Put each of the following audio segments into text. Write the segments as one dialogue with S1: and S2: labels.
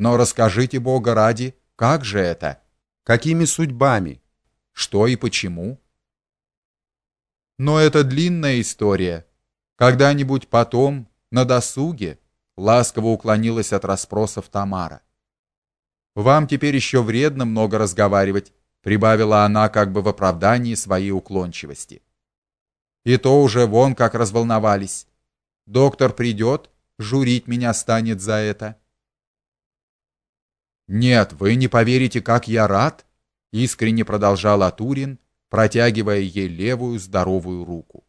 S1: Но расскажите Бога ради, как же это? Какими судьбами? Что и почему? Но это длинная история. Когда-нибудь потом, на досуге, ласково уклонилась от расспросов Тамара. Вам теперь еще вредно много разговаривать, прибавила она как бы в оправдании своей уклончивости. И то уже вон как разволновались. Доктор придет, журить меня станет за это. Нет, вы не поверите, как я рад, искренне продолжал Атурин, протягивая ей левую здоровую руку.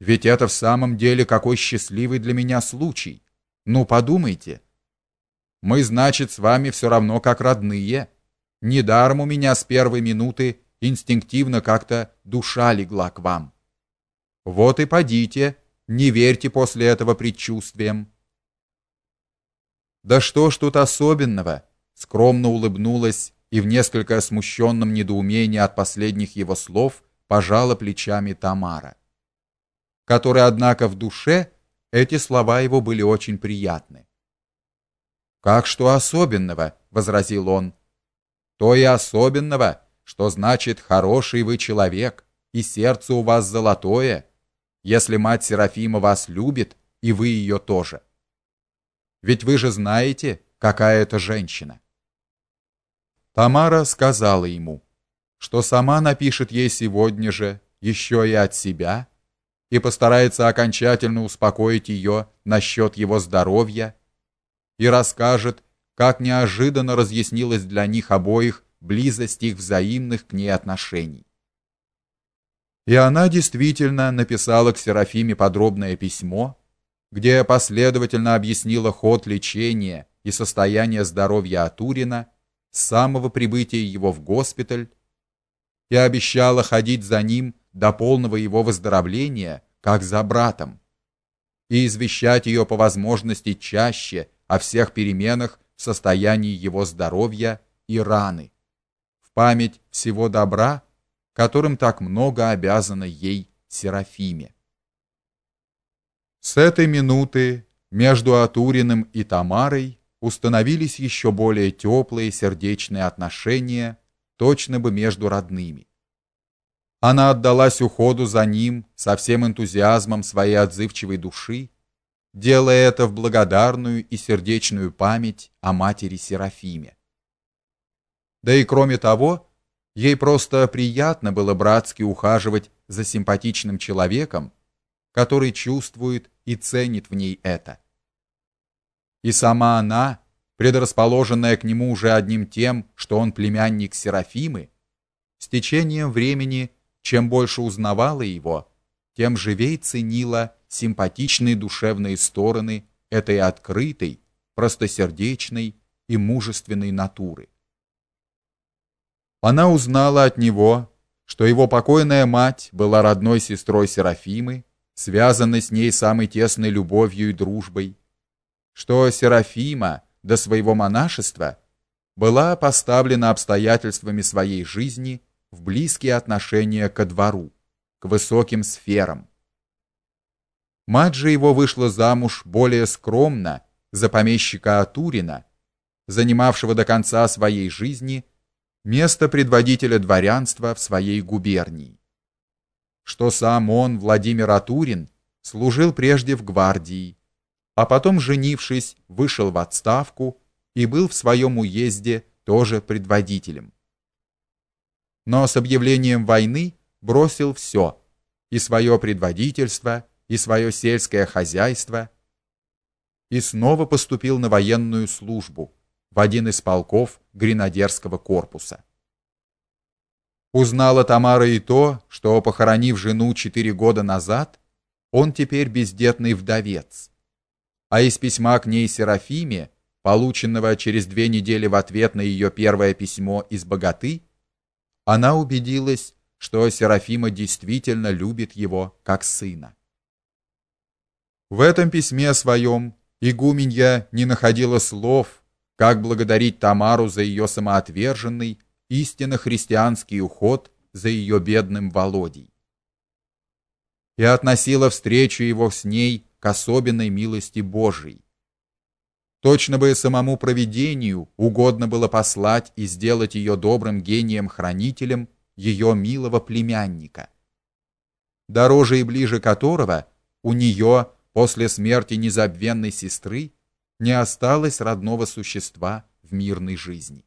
S1: Ведь это в самом деле какой счастливый для меня случай. Ну, подумайте. Мы, значит, с вами все равно как родные. Недаром у меня с первой минуты инстинктивно как-то душа легла к вам. Вот и подите, не верьте после этого предчувствиям. Да что ж тут особенного? Скромно улыбнулась и в несколько смущенном недоумении от последних его слов пожала плечами Тамара, которой однако в душе эти слова его были очень приятны. Как что особенного, возразил он. То и особенного, что значит хороший вы человек, и сердце у вас золотое, если мать Серафима вас любит, и вы ее тоже. Ведь вы же знаете, какая это женщина. Тамара сказала ему, что сама напишет ей сегодня же еще и от себя и постарается окончательно успокоить ее насчет его здоровья и расскажет, как неожиданно разъяснилась для них обоих близость их взаимных к ней отношений. И она действительно написала к Серафиме подробное письмо, где последовательно объяснила ход лечения и состояние здоровья Атурина с самого прибытия его в госпиталь и обещала ходить за ним до полного его выздоровления, как за братом, и извещать ее по возможности чаще о всех переменах в состоянии его здоровья и раны, в память всего добра, которым так много обязана ей Серафиме. С этой минуты между Атуриным и Тамарой установились еще более теплые сердечные отношения, точно бы между родными. Она отдалась уходу за ним со всем энтузиазмом своей отзывчивой души, делая это в благодарную и сердечную память о матери Серафиме. Да и кроме того, ей просто приятно было братски ухаживать за симпатичным человеком, который чувствует и ценит в ней это. И сама она, предрасположенная к нему уже одним тем, что он племянник Серафимы, с течением времени, чем больше узнавала его, тем живей ценила симпатичные душевные стороны этой открытой, простосердечной и мужественной натуры. Она узнала от него, что его покойная мать была родной сестрой Серафимы, связаны с ней самой тесной любовью и дружбой, что Серафима до своего монашества была поставлена обстоятельствами своей жизни в близкие отношения ко двору, к высоким сферам. Мать же его вышла замуж более скромно за помещика Атурина, занимавшего до конца своей жизни место предводителя дворянства в своей губернии что сам он, Владимир Атурин, служил прежде в гвардии, а потом, женившись, вышел в отставку и был в своем уезде тоже предводителем. Но с объявлением войны бросил все: и свое предводительство, и свое сельское хозяйство, и снова поступил на военную службу в один из полков гренадерского корпуса. Узнала Тамара и то, что похоронив жену четыре года назад, он теперь бездетный вдовец. А из письма к ней Серафиме, полученного через две недели в ответ на ее первое письмо из Богаты, она убедилась, что Серафима действительно любит его как сына. В этом письме своем игуменья не находила слов, как благодарить Тамару за ее самоотверженный истинно христианский уход за ее бедным Володей. И относила встречу его с ней к особенной милости Божией. Точно бы самому провидению угодно было послать и сделать ее добрым гением-хранителем ее милого племянника, дороже и ближе которого у нее после смерти незабвенной сестры не осталось родного существа в мирной жизни.